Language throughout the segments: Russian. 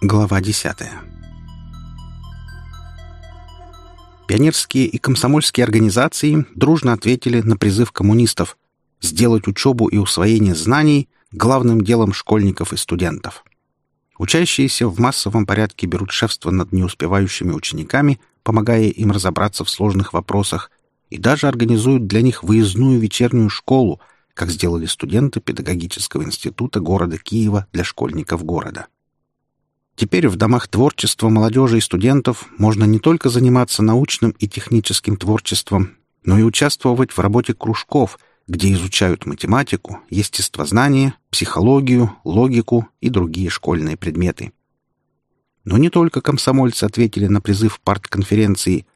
Глава 10. Пионерские и комсомольские организации дружно ответили на призыв коммунистов сделать учебу и усвоение знаний главным делом школьников и студентов. Учащиеся в массовом порядке берут шефство над неуспевающими учениками, помогая им разобраться в сложных вопросах, и даже организуют для них выездную вечернюю школу, как сделали студенты педагогического института города Киева для школьников города. Теперь в домах творчества молодежи и студентов можно не только заниматься научным и техническим творчеством, но и участвовать в работе кружков, где изучают математику, естествознание, психологию, логику и другие школьные предметы. Но не только комсомольцы ответили на призыв партконференции.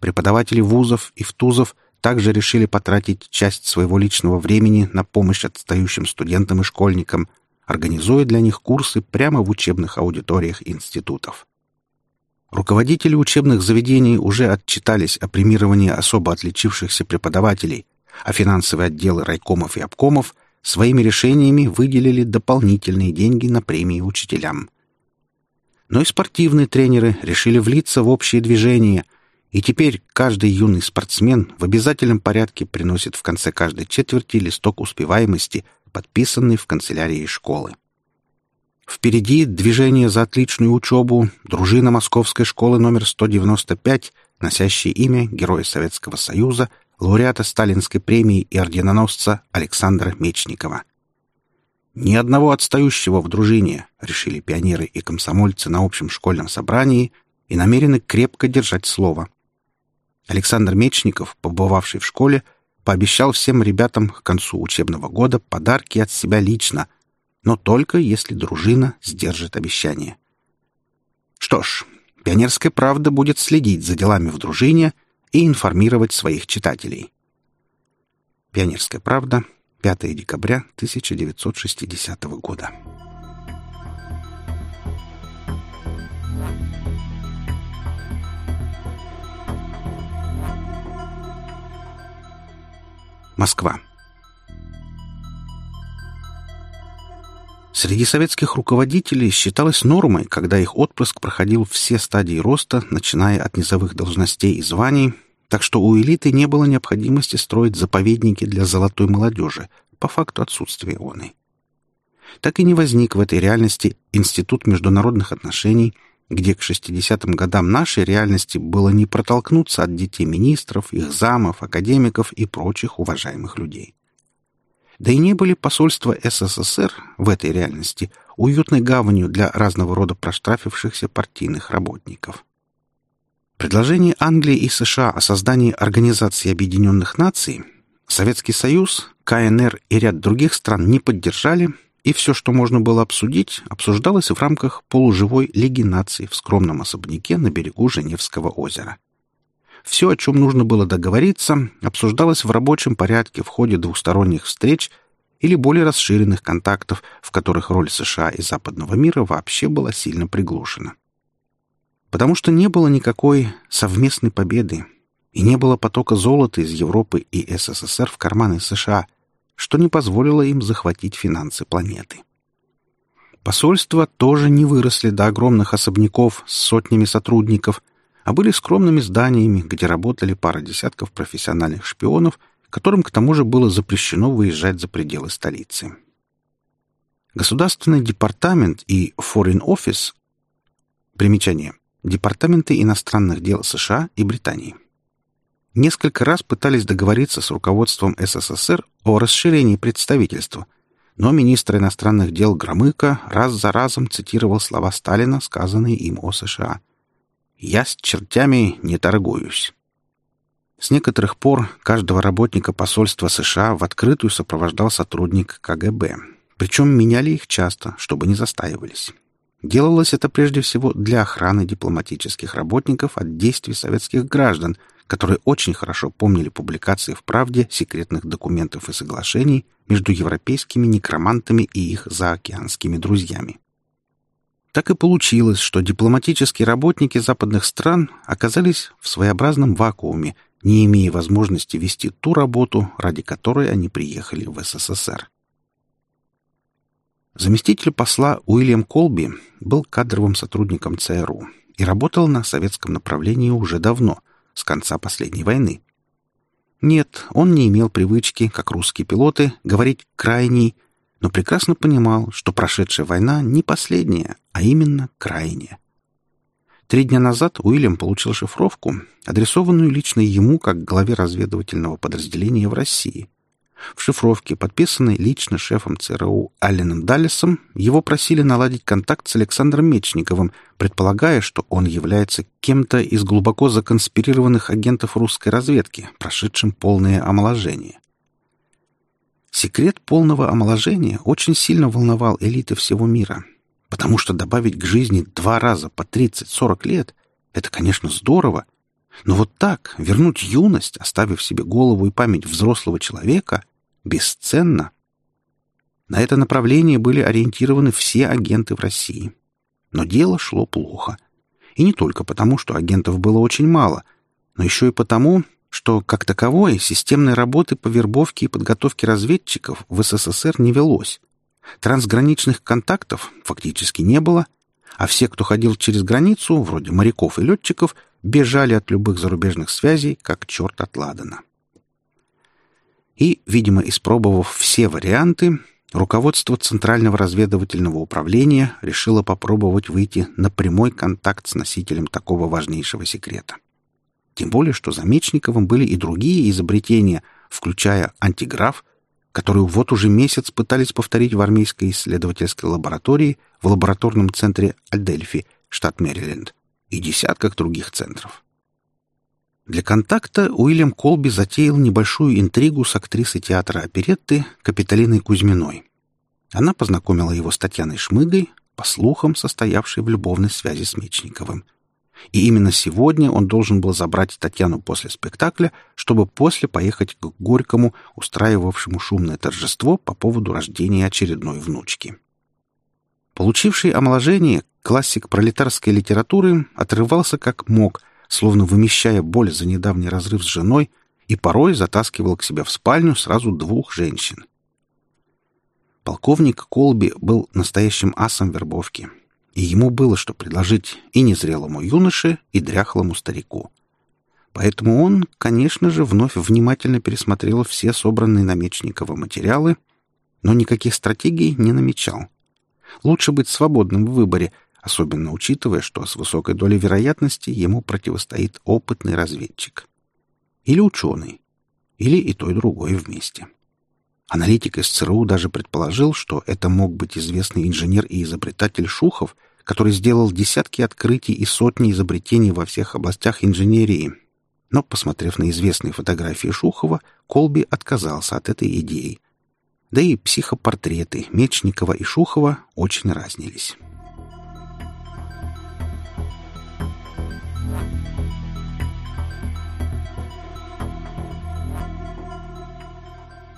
Преподаватели вузов и втузов также решили потратить часть своего личного времени на помощь отстающим студентам и школьникам – организуя для них курсы прямо в учебных аудиториях институтов. Руководители учебных заведений уже отчитались о премировании особо отличившихся преподавателей, а финансовые отделы райкомов и обкомов своими решениями выделили дополнительные деньги на премии учителям. Но и спортивные тренеры решили влиться в общее движение, и теперь каждый юный спортсмен в обязательном порядке приносит в конце каждой четверти листок успеваемости – подписанный в канцелярии школы. Впереди движение за отличную учебу, дружина Московской школы номер 195, носящая имя Героя Советского Союза, лауреата Сталинской премии и орденоносца Александра Мечникова. Ни одного отстающего в дружине, решили пионеры и комсомольцы на общем школьном собрании и намерены крепко держать слово. Александр Мечников, побывавший в школе, пообещал всем ребятам к концу учебного года подарки от себя лично, но только если дружина сдержит обещание. Что ж, «Пионерская правда» будет следить за делами в дружине и информировать своих читателей. «Пионерская правда», 5 декабря 1960 года. Москва. Среди советских руководителей считалось нормой, когда их отпрыск проходил все стадии роста, начиная от низовых должностей и званий, так что у элиты не было необходимости строить заповедники для золотой молодежи, по факту отсутствия оной. Так и не возник в этой реальности Институт международных отношений – где к 60-м годам нашей реальности было не протолкнуться от детей министров, их замов, академиков и прочих уважаемых людей. Да и не были посольства СССР в этой реальности уютной гаванью для разного рода проштрафившихся партийных работников. Предложение Англии и США о создании Организации Объединенных Наций Советский Союз, КНР и ряд других стран не поддержали – и все, что можно было обсудить, обсуждалось в рамках полуживой Лиги наций в скромном особняке на берегу Женевского озера. Все, о чем нужно было договориться, обсуждалось в рабочем порядке в ходе двусторонних встреч или более расширенных контактов, в которых роль США и западного мира вообще была сильно приглушена. Потому что не было никакой совместной победы, и не было потока золота из Европы и СССР в карманы США – что не позволило им захватить финансы планеты. Посольства тоже не выросли до огромных особняков с сотнями сотрудников, а были скромными зданиями, где работали пара десятков профессиональных шпионов, которым к тому же было запрещено выезжать за пределы столицы. Государственный департамент и Foreign Office примечание Департаменты иностранных дел США и Британии несколько раз пытались договориться с руководством СССР о расширении представительства, но министр иностранных дел Громыко раз за разом цитировал слова Сталина, сказанные им о США. «Я с чертями не торгуюсь». С некоторых пор каждого работника посольства США в открытую сопровождал сотрудник КГБ. Причем меняли их часто, чтобы не застаивались. Делалось это прежде всего для охраны дипломатических работников от действий советских граждан – которые очень хорошо помнили публикации в «Правде» секретных документов и соглашений между европейскими некромантами и их заокеанскими друзьями. Так и получилось, что дипломатические работники западных стран оказались в своеобразном вакууме не имея возможности вести ту работу, ради которой они приехали в СССР. Заместитель посла Уильям Колби был кадровым сотрудником ЦРУ и работал на советском направлении уже давно, с конца последней войны. Нет, он не имел привычки, как русские пилоты, говорить «крайний», но прекрасно понимал, что прошедшая война не последняя, а именно крайняя. Три дня назад Уильям получил шифровку, адресованную лично ему как главе разведывательного подразделения в России. В шифровке, подписанной лично шефом ЦРУ Алленом Даллесом, его просили наладить контакт с Александром Мечниковым, предполагая, что он является кем-то из глубоко законспирированных агентов русской разведки, прошедшим полное омоложение. Секрет полного омоложения очень сильно волновал элиты всего мира — Потому что добавить к жизни два раза по 30-40 лет — это, конечно, здорово. Но вот так вернуть юность, оставив себе голову и память взрослого человека, бесценно. На это направление были ориентированы все агенты в России. Но дело шло плохо. И не только потому, что агентов было очень мало, но еще и потому, что, как таковой, системной работы по вербовке и подготовке разведчиков в СССР не велось. Трансграничных контактов фактически не было, а все, кто ходил через границу, вроде моряков и летчиков, бежали от любых зарубежных связей, как черт от ладана. И, видимо, испробовав все варианты, руководство Центрального разведывательного управления решило попробовать выйти на прямой контакт с носителем такого важнейшего секрета. Тем более, что за Мечниковым были и другие изобретения, включая антиграф, которую вот уже месяц пытались повторить в армейской исследовательской лаборатории в лабораторном центре Альдельфи, штат Мэриленд, и десятках других центров. Для контакта Уильям Колби затеял небольшую интригу с актрисой театра оперетты Капитолиной Кузьминой. Она познакомила его с Татьяной Шмыгой, по слухам, состоявшей в любовной связи с Мечниковым — и именно сегодня он должен был забрать Татьяну после спектакля, чтобы после поехать к Горькому, устраивавшему шумное торжество по поводу рождения очередной внучки. Получивший омоложение, классик пролетарской литературы отрывался как мог, словно вымещая боль за недавний разрыв с женой, и порой затаскивал к себе в спальню сразу двух женщин. Полковник Колби был настоящим асом вербовки — и ему было что предложить и незрелому юноше, и дряхлому старику. Поэтому он, конечно же, вновь внимательно пересмотрел все собранные на Мечникова материалы, но никаких стратегий не намечал. Лучше быть свободным в выборе, особенно учитывая, что с высокой долей вероятности ему противостоит опытный разведчик. Или ученый. Или и то, и другое вместе. Аналитик из ЦРУ даже предположил, что это мог быть известный инженер и изобретатель Шухов, который сделал десятки открытий и сотни изобретений во всех областях инженерии. Но, посмотрев на известные фотографии Шухова, Колби отказался от этой идеи. Да и психопортреты Мечникова и Шухова очень разнились.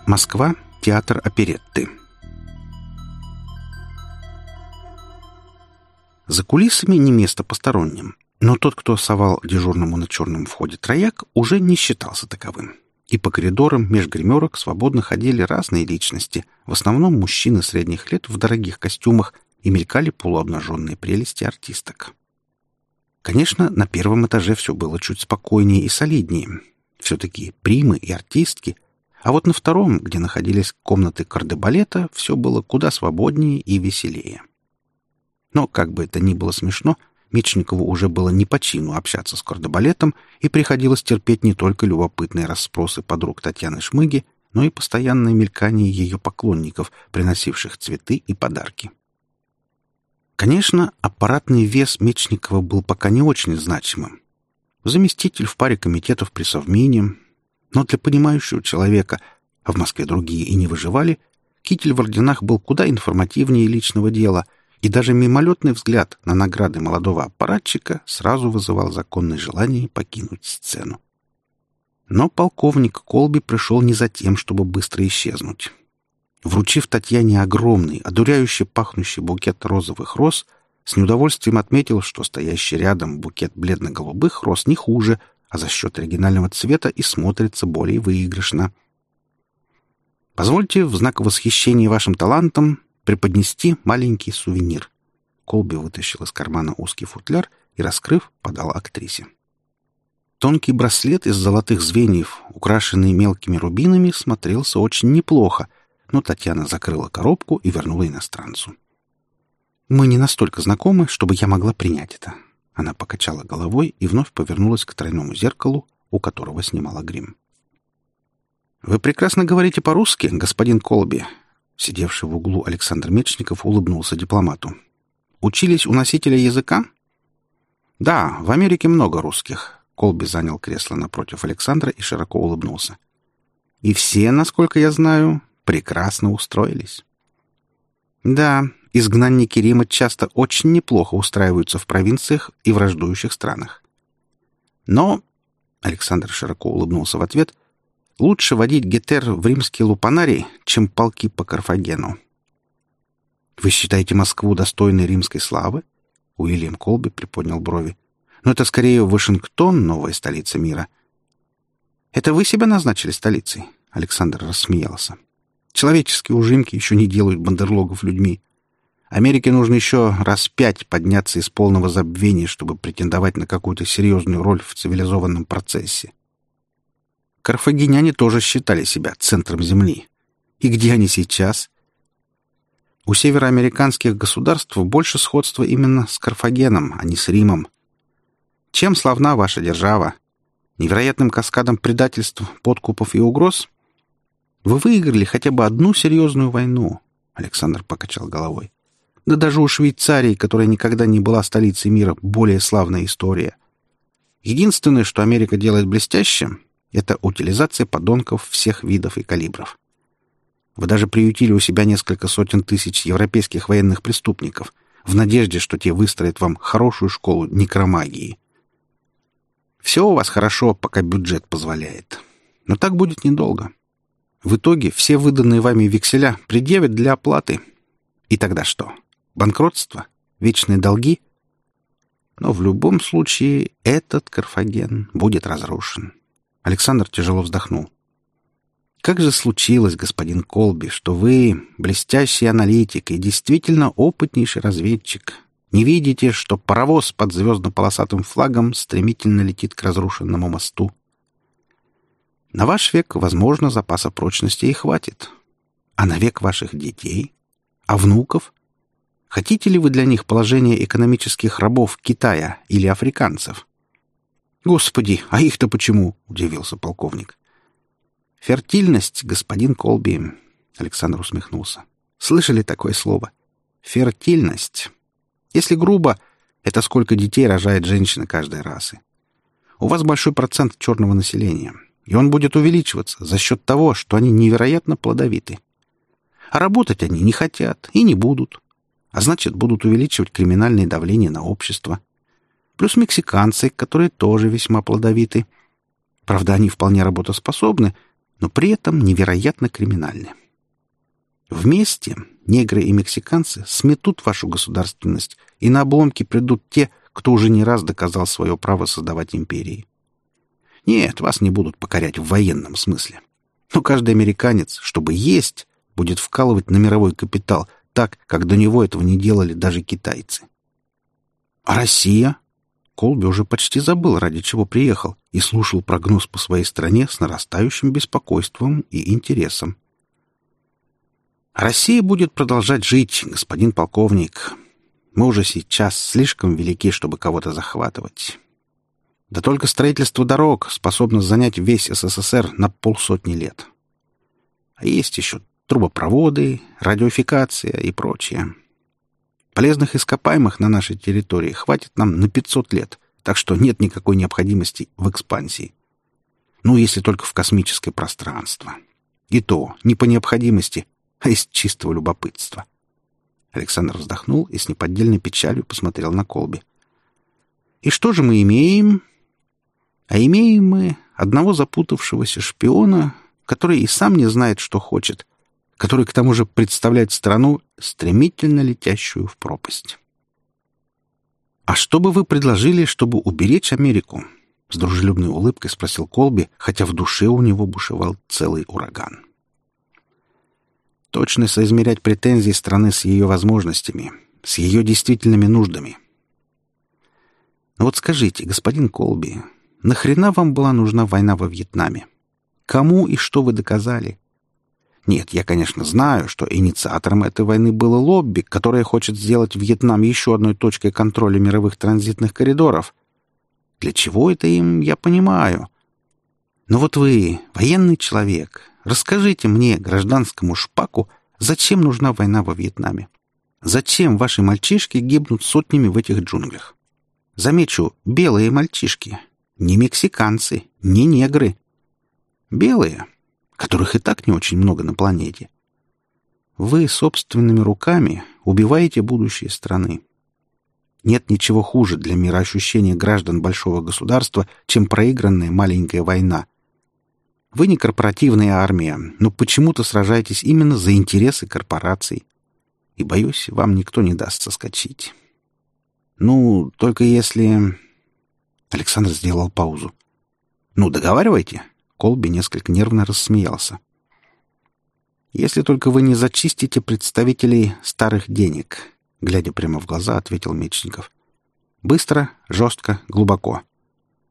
Москва, театр оперетты. За кулисами не место посторонним, но тот, кто совал дежурному на черном входе трояк, уже не считался таковым. И по коридорам меж гримерок свободно ходили разные личности, в основном мужчины средних лет в дорогих костюмах, и мелькали полуобнаженные прелести артисток. Конечно, на первом этаже все было чуть спокойнее и солиднее. Все-таки примы и артистки а вот на втором, где находились комнаты кардебалета, все было куда свободнее и веселее. Но, как бы это ни было смешно, Мечникову уже было не по чину общаться с кардебалетом, и приходилось терпеть не только любопытные расспросы подруг Татьяны Шмыги, но и постоянное мелькание ее поклонников, приносивших цветы и подарки. Конечно, аппаратный вес Мечникова был пока не очень значимым. Заместитель в паре комитетов при Совмине, но для понимающего человека, а в Москве другие и не выживали, китель в орденах был куда информативнее личного дела, и даже мимолетный взгляд на награды молодого аппаратчика сразу вызывал законное желание покинуть сцену. Но полковник Колби пришел не за тем, чтобы быстро исчезнуть. Вручив Татьяне огромный, одуряющий пахнущий букет розовых роз, с неудовольствием отметил, что стоящий рядом букет бледно-голубых роз не хуже, а за счет оригинального цвета и смотрится более выигрышно. Позвольте в знак восхищения вашим талантом преподнести маленький сувенир. Колби вытащил из кармана узкий футляр и, раскрыв, подал актрисе. Тонкий браслет из золотых звеньев, украшенный мелкими рубинами, смотрелся очень неплохо, но Татьяна закрыла коробку и вернула иностранцу. «Мы не настолько знакомы, чтобы я могла принять это». Она покачала головой и вновь повернулась к тройному зеркалу, у которого снимала грим. «Вы прекрасно говорите по-русски, господин Колби». Сидевший в углу Александр Мечников улыбнулся дипломату. «Учились у носителя языка?» «Да, в Америке много русских». Колби занял кресло напротив Александра и широко улыбнулся. «И все, насколько я знаю, прекрасно устроились». «Да, изгнанники Рима часто очень неплохо устраиваются в провинциях и враждующих странах. Но, — Александр широко улыбнулся в ответ, — лучше водить гетер в римский лупанарий, чем полки по Карфагену. «Вы считаете Москву достойной римской славы?» Уильям Колби приподнял брови. «Но это скорее Вашингтон, новая столица мира». «Это вы себя назначили столицей?» Александр рассмеялся. «Человеческие ужимки еще не делают бандерлогов людьми. Америке нужно еще раз пять подняться из полного забвения, чтобы претендовать на какую-то серьезную роль в цивилизованном процессе. Карфагеняне тоже считали себя центром Земли. И где они сейчас? У североамериканских государств больше сходства именно с Карфагеном, а не с Римом. Чем славна ваша держава? Невероятным каскадом предательств, подкупов и угроз? Вы выиграли хотя бы одну серьезную войну, Александр покачал головой. Да даже у Швейцарии, которая никогда не была столицей мира, более славная история. Единственное, что Америка делает блестяще, это утилизация подонков всех видов и калибров. Вы даже приютили у себя несколько сотен тысяч европейских военных преступников в надежде, что те выстроят вам хорошую школу некромагии. Все у вас хорошо, пока бюджет позволяет. Но так будет недолго. В итоге все выданные вами векселя предъявят для оплаты. И тогда что? Банкротство? Вечные долги? Но в любом случае этот Карфаген будет разрушен. Александр тяжело вздохнул. Как же случилось, господин Колби, что вы, блестящий аналитик и действительно опытнейший разведчик, не видите, что паровоз под звездно-полосатым флагом стремительно летит к разрушенному мосту? На ваш век, возможно, запаса прочности и хватит. А на век ваших детей? А внуков? Хотите ли вы для них положение экономических рабов Китая или африканцев? Господи, а их-то почему? удивился полковник. Фертильность, господин Колби, Александр усмехнулся. Слышали такое слово? Фертильность. Если грубо, это сколько детей рожает женщина каждой расы. У вас большой процент черного населения, и он будет увеличиваться за счет того, что они невероятно плодовиты. А работать они не хотят и не будут а значит, будут увеличивать криминальное давление на общество. Плюс мексиканцы, которые тоже весьма плодовиты. Правда, они вполне работоспособны, но при этом невероятно криминальны. Вместе негры и мексиканцы сметут вашу государственность, и на обломки придут те, кто уже не раз доказал свое право создавать империи. Нет, вас не будут покорять в военном смысле. Но каждый американец, чтобы есть, будет вкалывать на мировой капитал – так, как до него этого не делали даже китайцы. А Россия? Колби уже почти забыл, ради чего приехал, и слушал прогноз по своей стране с нарастающим беспокойством и интересом. Россия будет продолжать жить, господин полковник. Мы уже сейчас слишком велики, чтобы кого-то захватывать. Да только строительство дорог способно занять весь СССР на полсотни лет. А есть еще трубопроводы, радиофикация и прочее. Полезных ископаемых на нашей территории хватит нам на 500 лет, так что нет никакой необходимости в экспансии. Ну, если только в космическое пространство. И то не по необходимости, а из чистого любопытства. Александр вздохнул и с неподдельной печалью посмотрел на Колби. «И что же мы имеем?» «А имеем мы одного запутавшегося шпиона, который и сам не знает, что хочет, который к тому же представляет страну, стремительно летящую в пропасть. А что бы вы предложили, чтобы уберечь Америку? С дружелюбной улыбкой спросил Колби, хотя в душе у него бушевал целый ураган. Точно соизмерять претензии страны с ее возможностями, с ее действительными нуждами. Но вот скажите, господин Колби, нахрена вам была нужна война во Вьетнаме? Кому и что вы доказали? Нет, я, конечно, знаю, что инициатором этой войны было лобби, которое хочет сделать Вьетнам еще одной точкой контроля мировых транзитных коридоров. Для чего это им, я понимаю. Но вот вы, военный человек, расскажите мне, гражданскому шпаку, зачем нужна война во Вьетнаме? Зачем ваши мальчишки гибнут сотнями в этих джунглях? Замечу, белые мальчишки, не мексиканцы, не негры. Белые, которых и так не очень много на планете. Вы собственными руками убиваете будущее страны. Нет ничего хуже для мироощущения граждан большого государства, чем проигранная маленькая война. Вы не корпоративная армия, но почему-то сражаетесь именно за интересы корпораций. И, боюсь, вам никто не даст соскочить. Ну, только если... Александр сделал паузу. Ну, договаривайте. Колби несколько нервно рассмеялся. Если только вы не зачистите представителей старых денег, глядя прямо в глаза, ответил Мечников. Быстро, жестко, глубоко.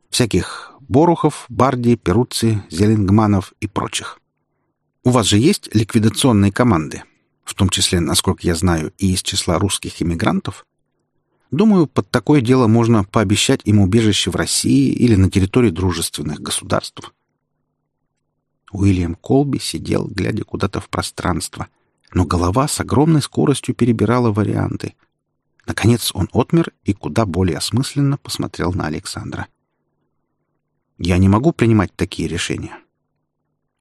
Всяких Борухов, Барди, Перуцци, Зелингманов и прочих. У вас же есть ликвидационные команды, в том числе, насколько я знаю, и из числа русских иммигрантов? Думаю, под такое дело можно пообещать им убежище в России или на территории дружественных государств. Уильям Колби сидел, глядя куда-то в пространство — но голова с огромной скоростью перебирала варианты. Наконец он отмер и куда более осмысленно посмотрел на Александра. «Я не могу принимать такие решения».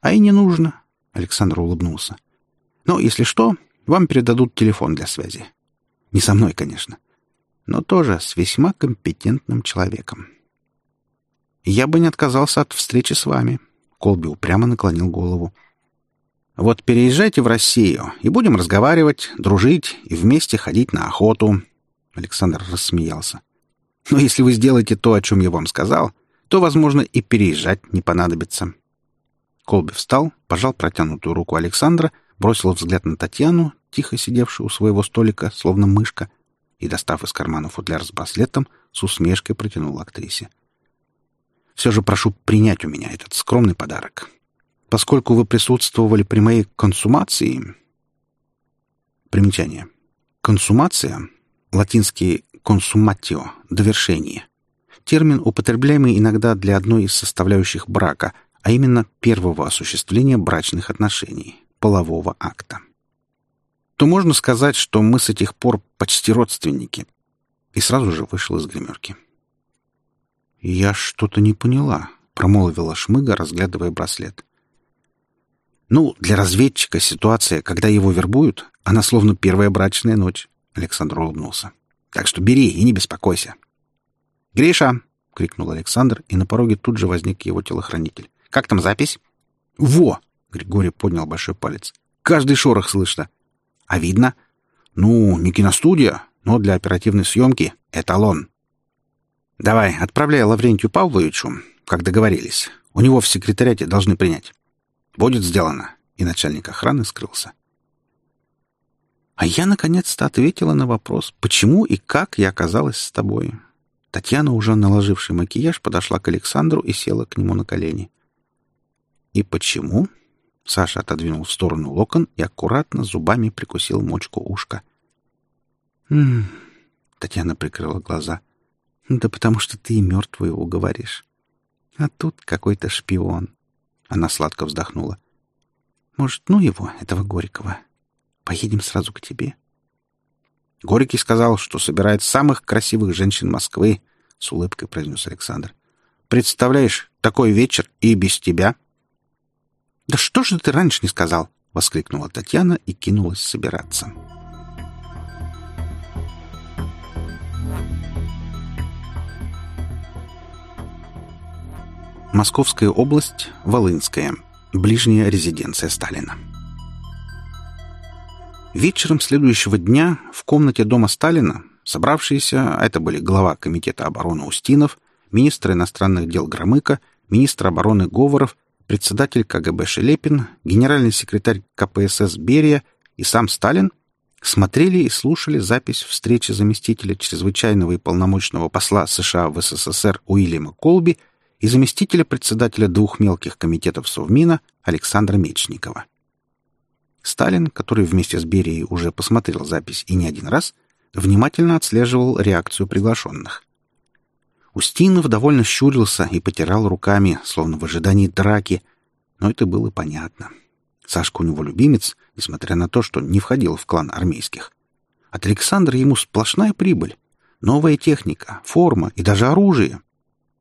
«А и не нужно», — Александр улыбнулся. «Но, если что, вам передадут телефон для связи. Не со мной, конечно, но тоже с весьма компетентным человеком». «Я бы не отказался от встречи с вами», — Колби упрямо наклонил голову. Вот переезжайте в Россию, и будем разговаривать, дружить и вместе ходить на охоту. Александр рассмеялся. Но если вы сделаете то, о чем я вам сказал, то, возможно, и переезжать не понадобится. Колби встал, пожал протянутую руку Александра, бросил взгляд на Татьяну, тихо сидевшую у своего столика, словно мышка, и, достав из кармана футляр с браслетом, с усмешкой протянул актрисе. «Все же прошу принять у меня этот скромный подарок поскольку вы присутствовали при моей консумации... Примечание. Консумация, латинский «consumatio» — довершение. Термин, употребляемый иногда для одной из составляющих брака, а именно первого осуществления брачных отношений, полового акта. То можно сказать, что мы с этих пор почти родственники. И сразу же вышел из гримерки. «Я что-то не поняла», — промолвила Шмыга, разглядывая браслет. Ну, для разведчика ситуация, когда его вербуют, она словно первая брачная ночь. Александр улыбнулся. Так что бери и не беспокойся. «Гриша!» — крикнул Александр, и на пороге тут же возник его телохранитель. «Как там запись?» «Во!» — Григорий поднял большой палец. «Каждый шорох слышно. А видно?» «Ну, не киностудия, но для оперативной съемки эталон». «Давай, отправляй Лаврентию Павловичу, как договорились. У него в секретариате должны принять». «Будет сделано!» И начальник охраны скрылся. А я наконец-то ответила на вопрос, почему и как я оказалась с тобой. Татьяна, уже наложившая макияж, подошла к Александру и села к нему на колени. «И почему?» Саша отодвинул в сторону локон и аккуратно зубами прикусил мочку ушка. «М-м-м», Татьяна прикрыла глаза. «Да потому что ты и мертвую уговоришь. А тут какой-то шпион. Она сладко вздохнула. «Может, ну его, этого Горького? Поедем сразу к тебе?» Горький сказал, что собирает самых красивых женщин Москвы, — с улыбкой произнес Александр. «Представляешь, такой вечер и без тебя?» «Да что же ты раньше не сказал?» — воскликнула Татьяна и кинулась собираться. Московская область, Волынская. Ближняя резиденция Сталина. Вечером следующего дня в комнате дома Сталина собравшиеся, а это были глава комитета обороны Устинов, министр иностранных дел Громыко, министр обороны Говоров, председатель КГБ Шелепин, генеральный секретарь КПСС Берия и сам Сталин смотрели и слушали запись встречи заместителя чрезвычайного и полномочного посла США в СССР Уильяма Колби и заместителя председателя двух мелких комитетов Совмина Александра Мечникова. Сталин, который вместе с Берией уже посмотрел запись и не один раз, внимательно отслеживал реакцию приглашенных. Устинов довольно щурился и потирал руками, словно в ожидании драки, но это было понятно. Сашка у него любимец, несмотря на то, что не входил в клан армейских. От Александра ему сплошная прибыль. Новая техника, форма и даже оружие.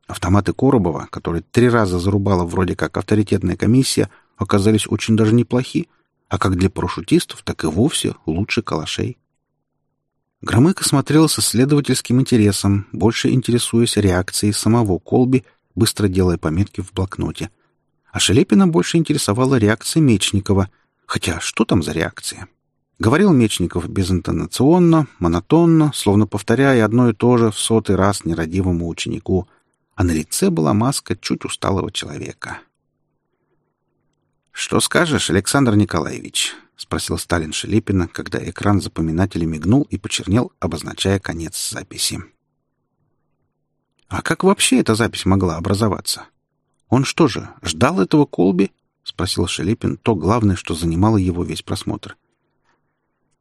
Автоматы Коробова, которые три раза зарубала вроде как авторитетная комиссия, оказались очень даже неплохи, а как для парашютистов, так и вовсе лучше калашей. Громыко смотрел со следовательским интересом, больше интересуясь реакцией самого Колби, быстро делая пометки в блокноте. А Шелепина больше интересовала реакция Мечникова. Хотя что там за реакция? Говорил Мечников безинтонационно, монотонно, словно повторяя одно и то же в сотый раз нерадивому ученику — а на лице была маска чуть усталого человека. «Что скажешь, Александр Николаевич?» — спросил Сталин Шелепина, когда экран запоминателя мигнул и почернел, обозначая конец записи. «А как вообще эта запись могла образоваться? Он что же, ждал этого Колби?» — спросил Шелепин, то главное, что занимало его весь просмотр.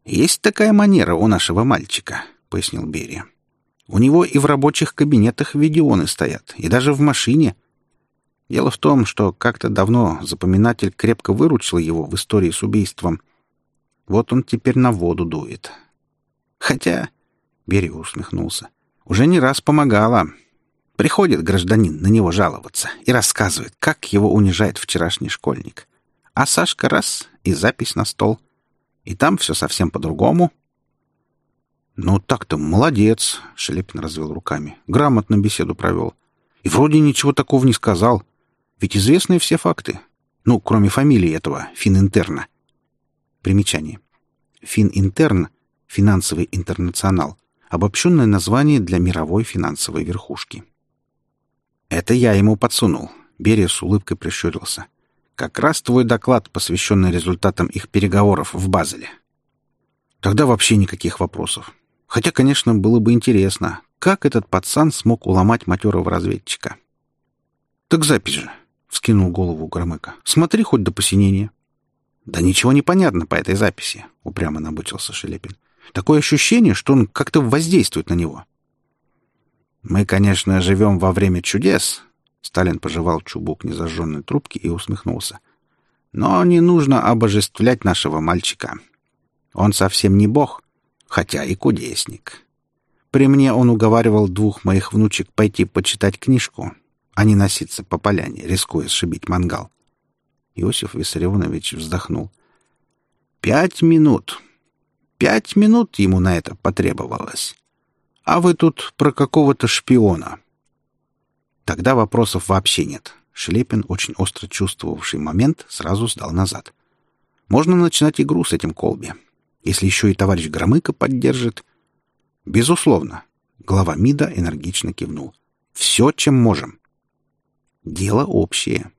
«Есть такая манера у нашего мальчика», — пояснил Берия. У него и в рабочих кабинетах видеоны стоят, и даже в машине. Дело в том, что как-то давно запоминатель крепко выручил его в истории с убийством. Вот он теперь на воду дует. Хотя, Берия усмехнулся, уже не раз помогала. Приходит гражданин на него жаловаться и рассказывает, как его унижает вчерашний школьник. А Сашка раз — и запись на стол. И там все совсем по-другому — «Ну так-то молодец», — Шелепин развел руками. «Грамотно беседу провел. И вроде ничего такого не сказал. Ведь известны все факты. Ну, кроме фамилии этого, Фининтерна». Примечание. Фининтерн — финансовый интернационал. Обобщенное название для мировой финансовой верхушки. «Это я ему подсунул», — Берия с улыбкой прищурился. «Как раз твой доклад, посвященный результатам их переговоров в Базеле». «Тогда вообще никаких вопросов. Хотя, конечно, было бы интересно, как этот пацан смог уломать матерого разведчика. «Так запись же!» — вскинул голову Громыко. «Смотри хоть до посинения». «Да ничего не понятно по этой записи», — упрямо набычился Шелепин. «Такое ощущение, что он как-то воздействует на него». «Мы, конечно, живем во время чудес», — Сталин пожевал чубук незажженной трубки и усмехнулся. «Но не нужно обожествлять нашего мальчика. Он совсем не бог, хотя и кудесник. При мне он уговаривал двух моих внучек пойти почитать книжку, а не носиться по поляне, рискуя сшибить мангал. Иосиф Виссарионович вздохнул. «Пять минут. Пять минут ему на это потребовалось. А вы тут про какого-то шпиона». Тогда вопросов вообще нет. Шлепин, очень остро чувствовавший момент, сразу сдал назад. Можно начинать игру с этим Колби. Если еще и товарищ Громыко поддержит... Безусловно. Глава МИДа энергично кивнул. Все, чем можем. Дело общее.